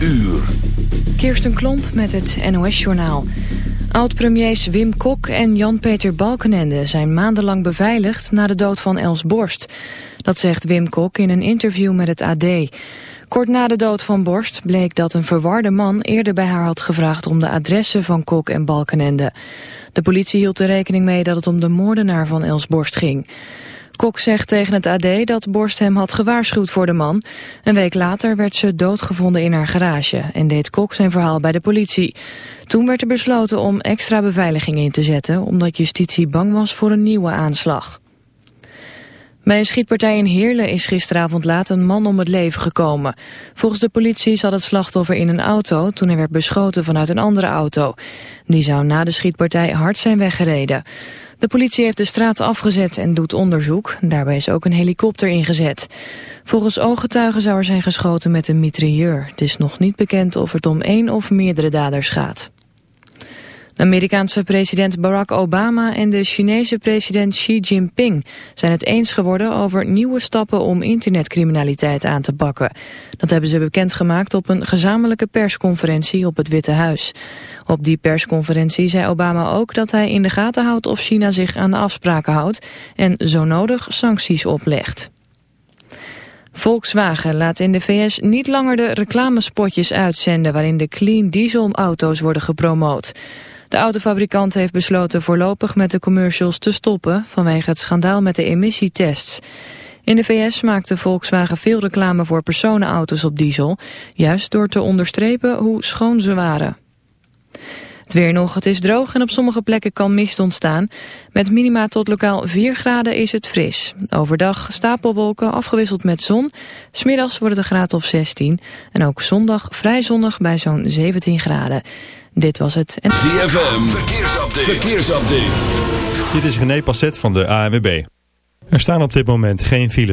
uur. Kirsten Klomp met het NOS-journaal. Oud-premiers Wim Kok en Jan-Peter Balkenende zijn maandenlang beveiligd na de dood van Els Borst. Dat zegt Wim Kok in een interview met het AD. Kort na de dood van Borst bleek dat een verwarde man eerder bij haar had gevraagd om de adressen van Kok en Balkenende. De politie hield er rekening mee dat het om de moordenaar van Els Borst ging. Kok zegt tegen het AD dat Borst hem had gewaarschuwd voor de man. Een week later werd ze doodgevonden in haar garage en deed Kok zijn verhaal bij de politie. Toen werd er besloten om extra beveiliging in te zetten omdat justitie bang was voor een nieuwe aanslag. Bij een schietpartij in Heerlen is gisteravond laat een man om het leven gekomen. Volgens de politie zat het slachtoffer in een auto toen hij werd beschoten vanuit een andere auto. Die zou na de schietpartij hard zijn weggereden. De politie heeft de straat afgezet en doet onderzoek. Daarbij is ook een helikopter ingezet. Volgens ooggetuigen zou er zijn geschoten met een mitrailleur. Het is nog niet bekend of het om één of meerdere daders gaat. De Amerikaanse president Barack Obama en de Chinese president Xi Jinping zijn het eens geworden over nieuwe stappen om internetcriminaliteit aan te pakken. Dat hebben ze bekendgemaakt op een gezamenlijke persconferentie op het Witte Huis. Op die persconferentie zei Obama ook dat hij in de gaten houdt of China zich aan de afspraken houdt en zo nodig sancties oplegt. Volkswagen laat in de VS niet langer de reclamespotjes uitzenden waarin de clean diesel auto's worden gepromoot. De autofabrikant heeft besloten voorlopig met de commercials te stoppen vanwege het schandaal met de emissietests. In de VS maakte Volkswagen veel reclame voor personenauto's op diesel, juist door te onderstrepen hoe schoon ze waren. Het weer nog, het is droog en op sommige plekken kan mist ontstaan. Met minima tot lokaal 4 graden is het fris. Overdag stapelwolken afgewisseld met zon. Smiddags wordt het een graad of 16. En ook zondag vrij zonnig bij zo'n 17 graden. Dit was het. ZFM, verkeersupdate. verkeersupdate. Dit is René Passet van de ANWB. Er staan op dit moment geen file.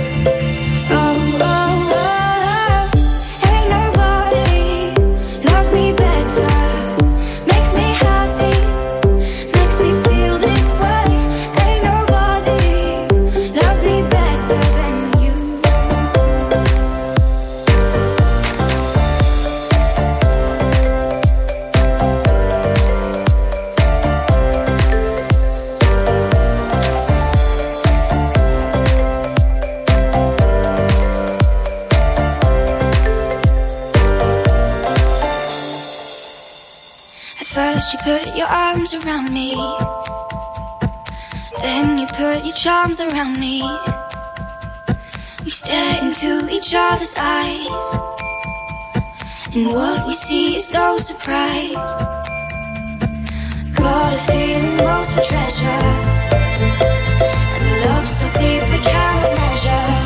Charms around me. We stare into each other's eyes. And what we see is no surprise. Got a feeling most of treasure. And we love so deep we can't measure.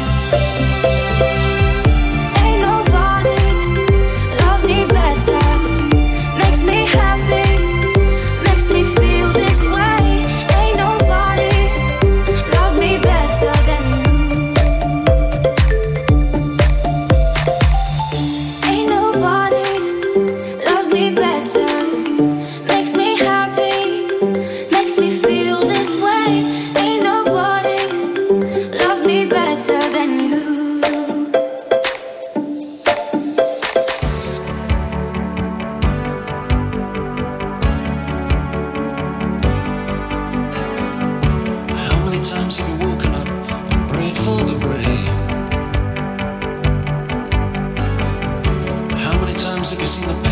You see the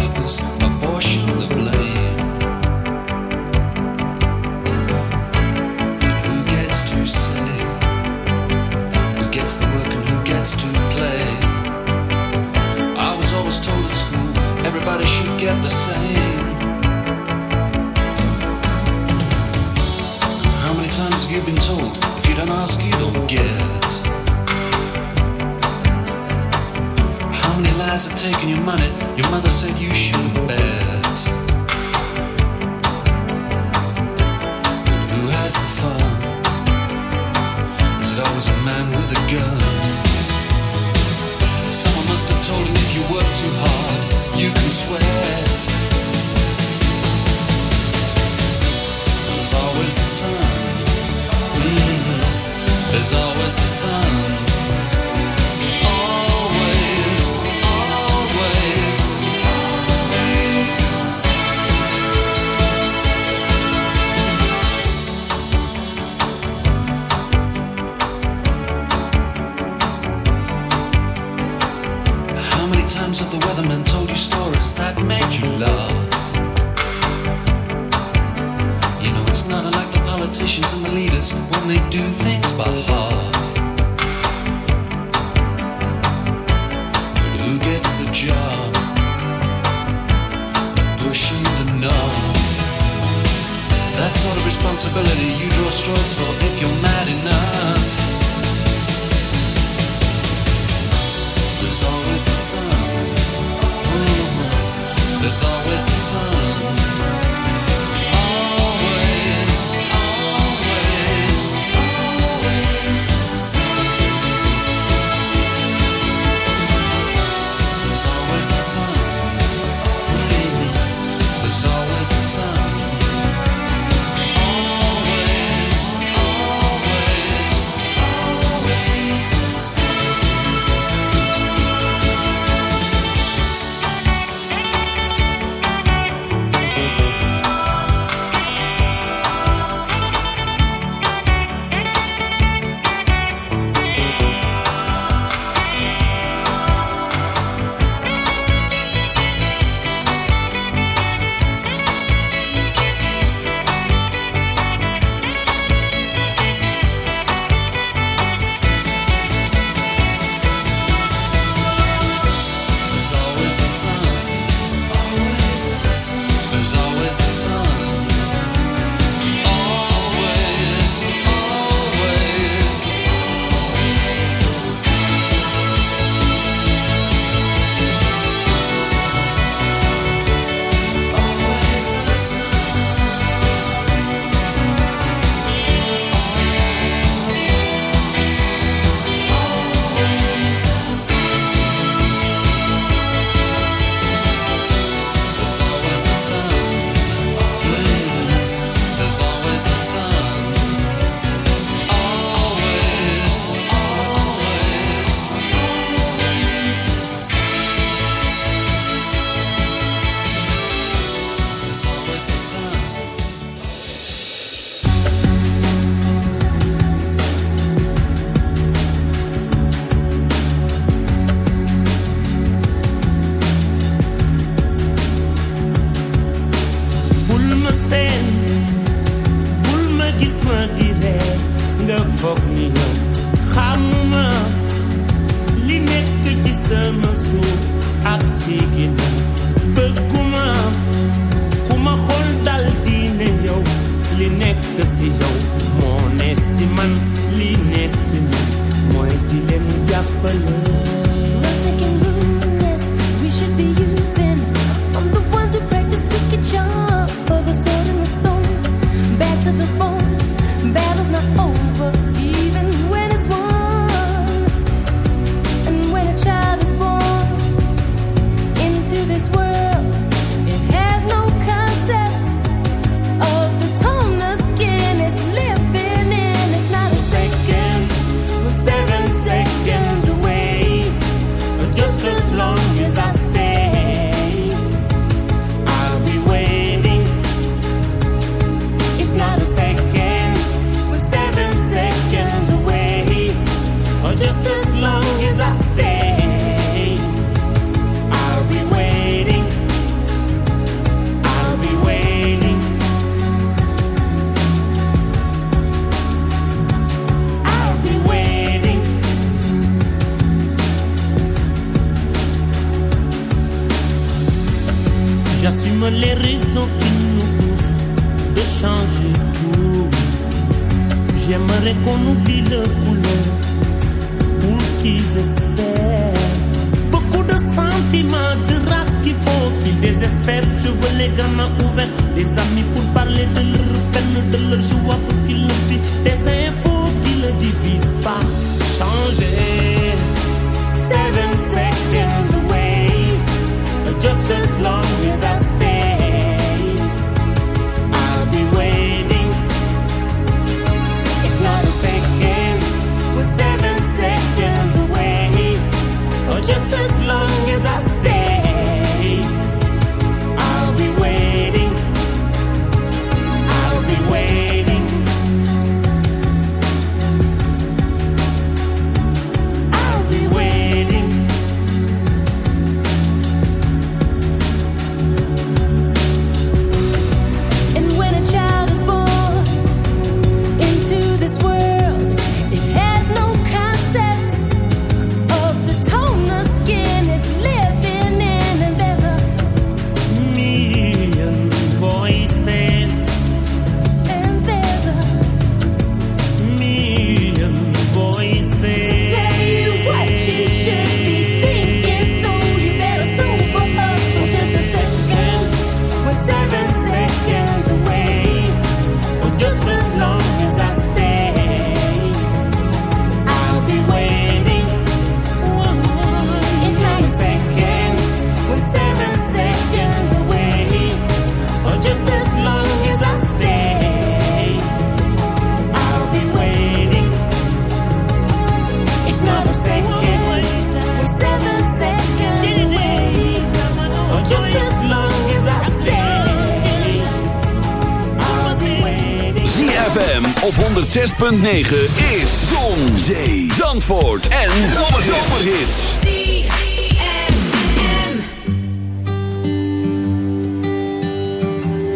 9 is Zon, Zee, Zandvoort en Zomerhits.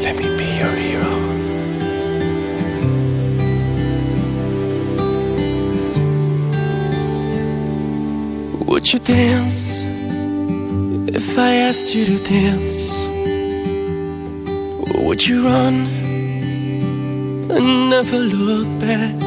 Let me be your hero. Would you dance if I asked you to dance? Would you run and never look back?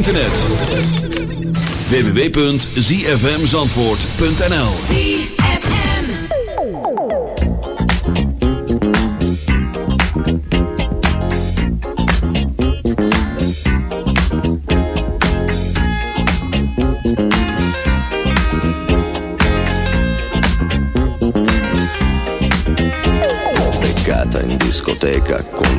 internet. www.zfmzandvoort.nl ZFM. beccata in discoteca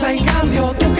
pausa y cambio.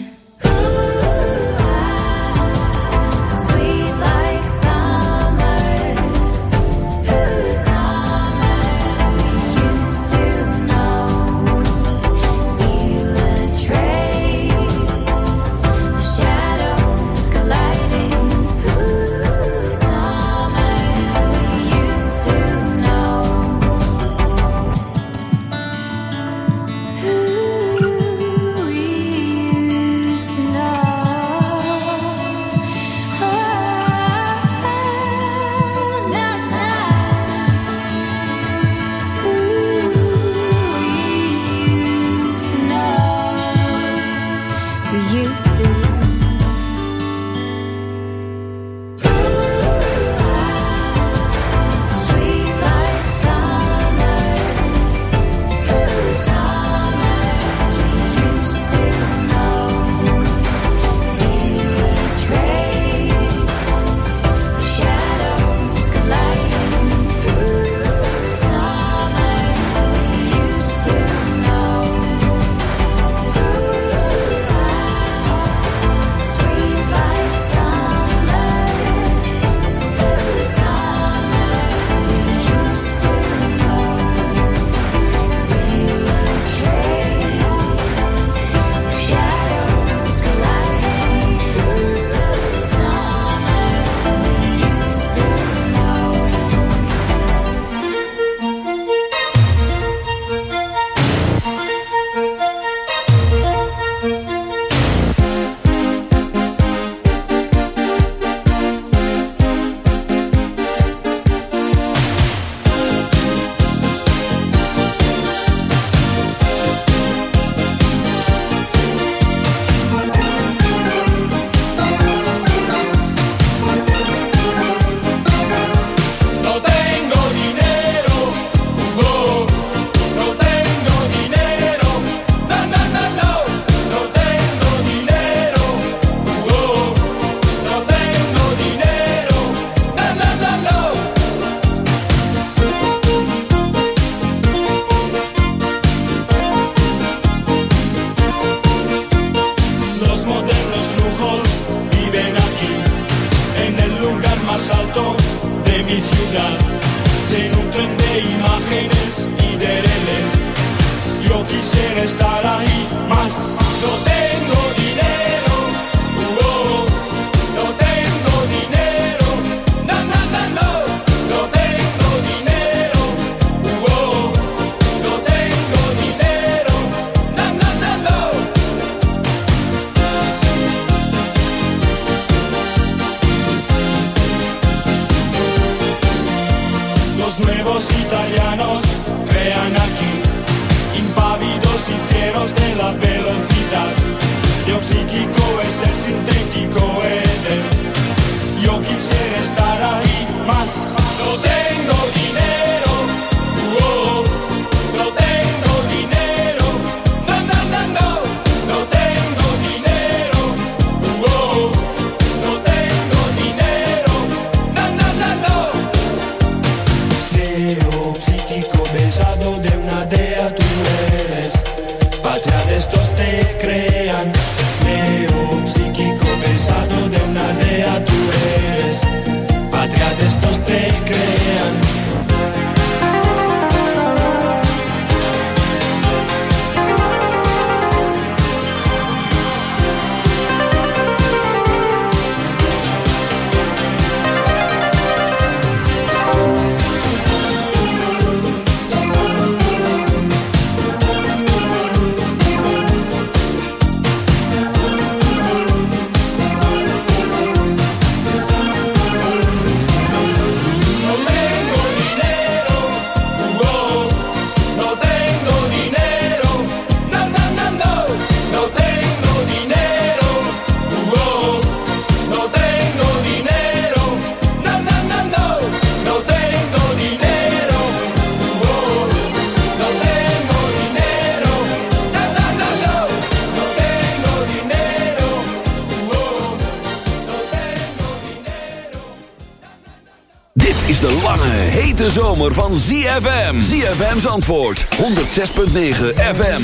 Zomer van ZFM. ZFM's antwoord, 106.9 FM.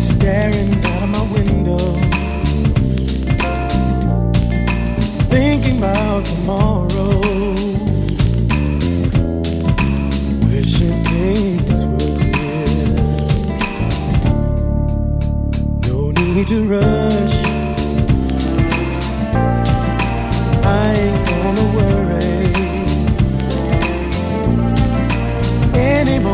staring out of my window, thinking about tomorrow, wishing things were clear. No need to rush.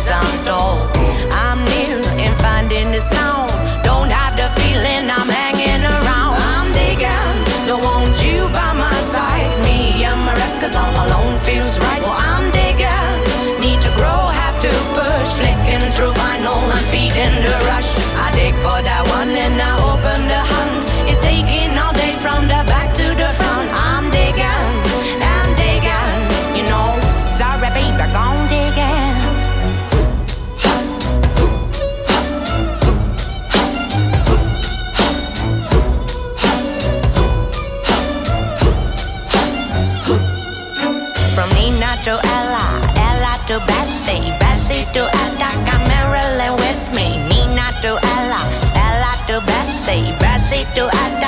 story's untold. I'm Bessie, Bessie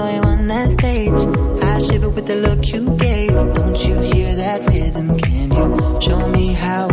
saw you on that stage. I shiver with the look you gave. Don't you hear that rhythm? Can you show me how?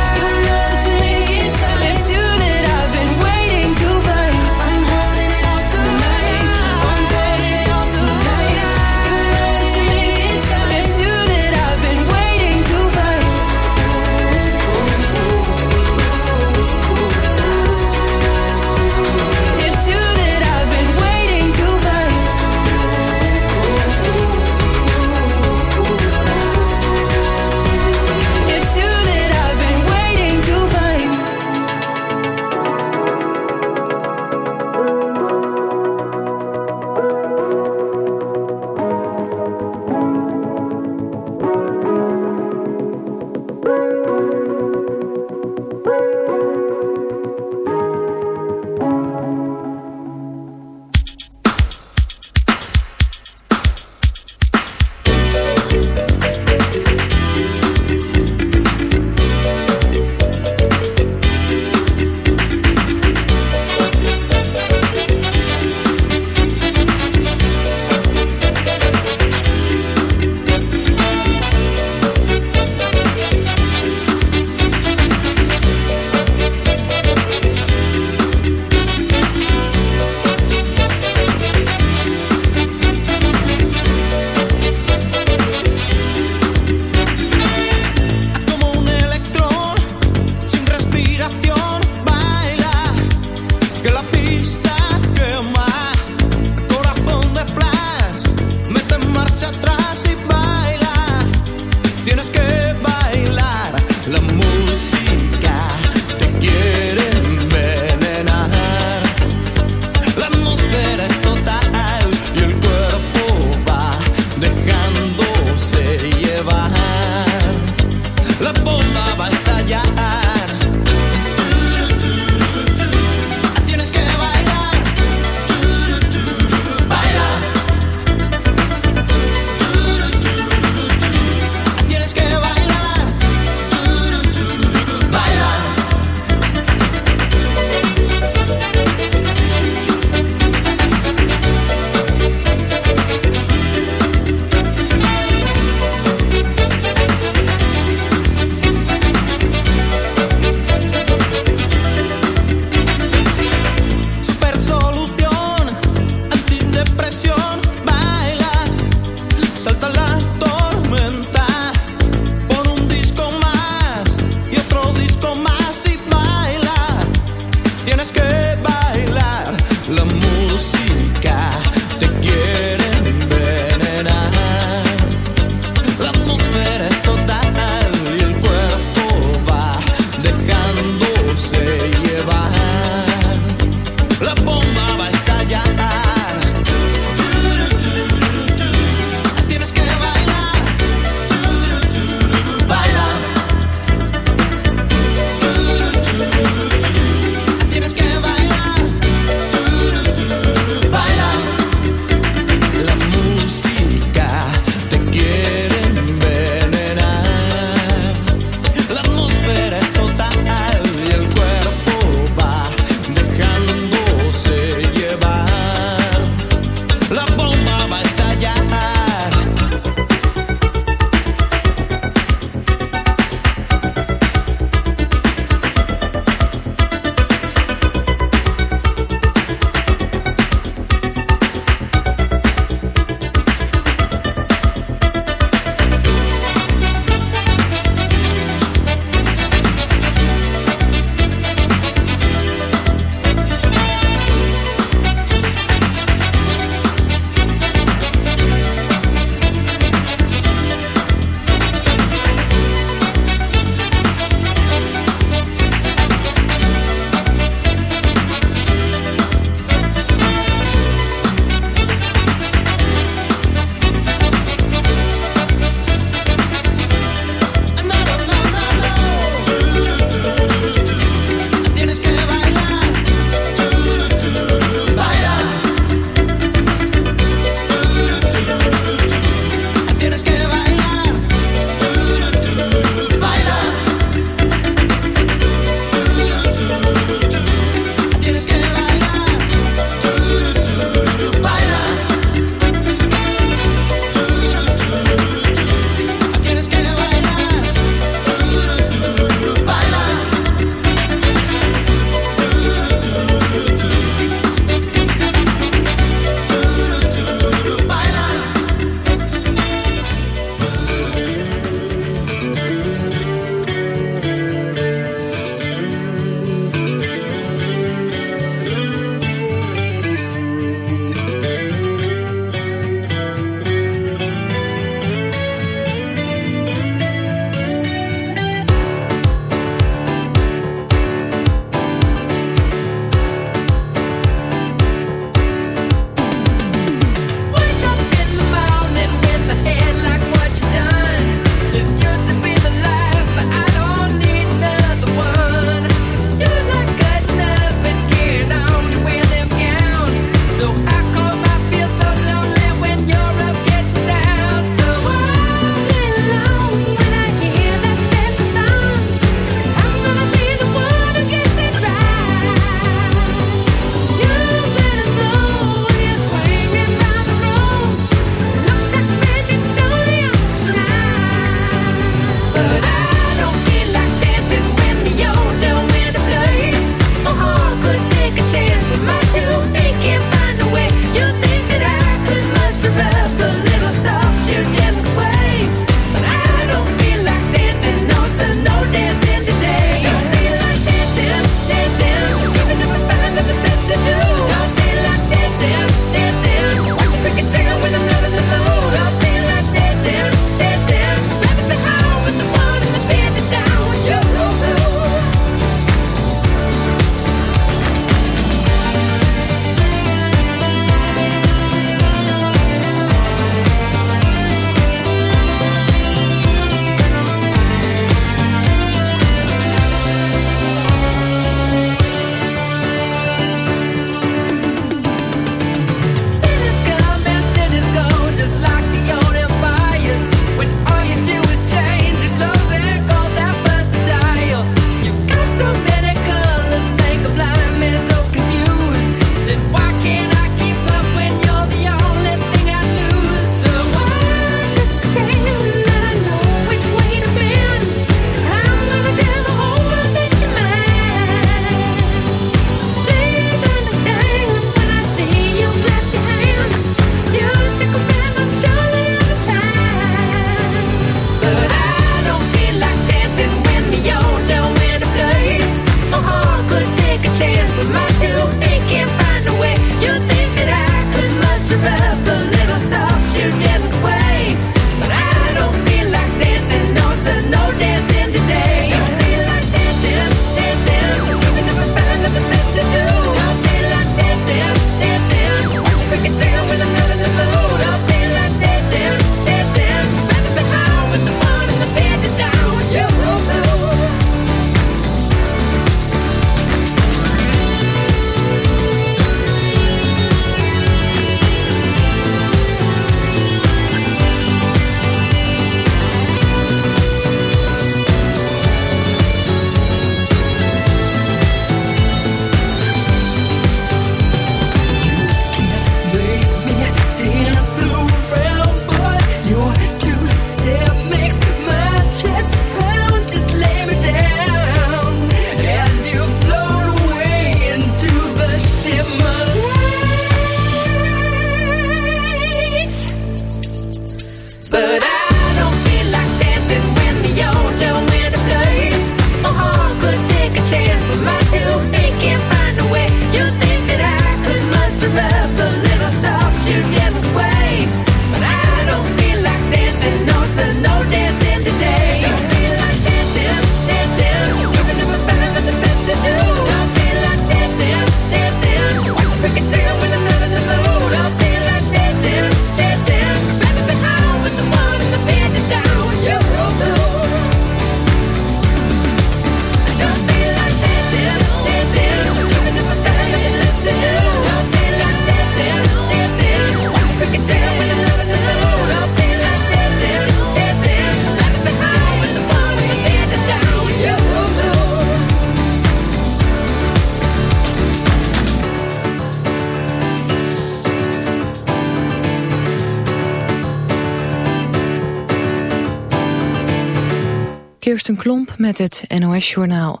Kirsten Klomp met het NOS-journaal.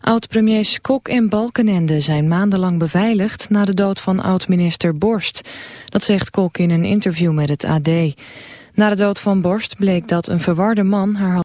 Oud-premiers Kok en Balkenende zijn maandenlang beveiligd... na de dood van oud-minister Borst. Dat zegt Kok in een interview met het AD. Na de dood van Borst bleek dat een verwarde man haar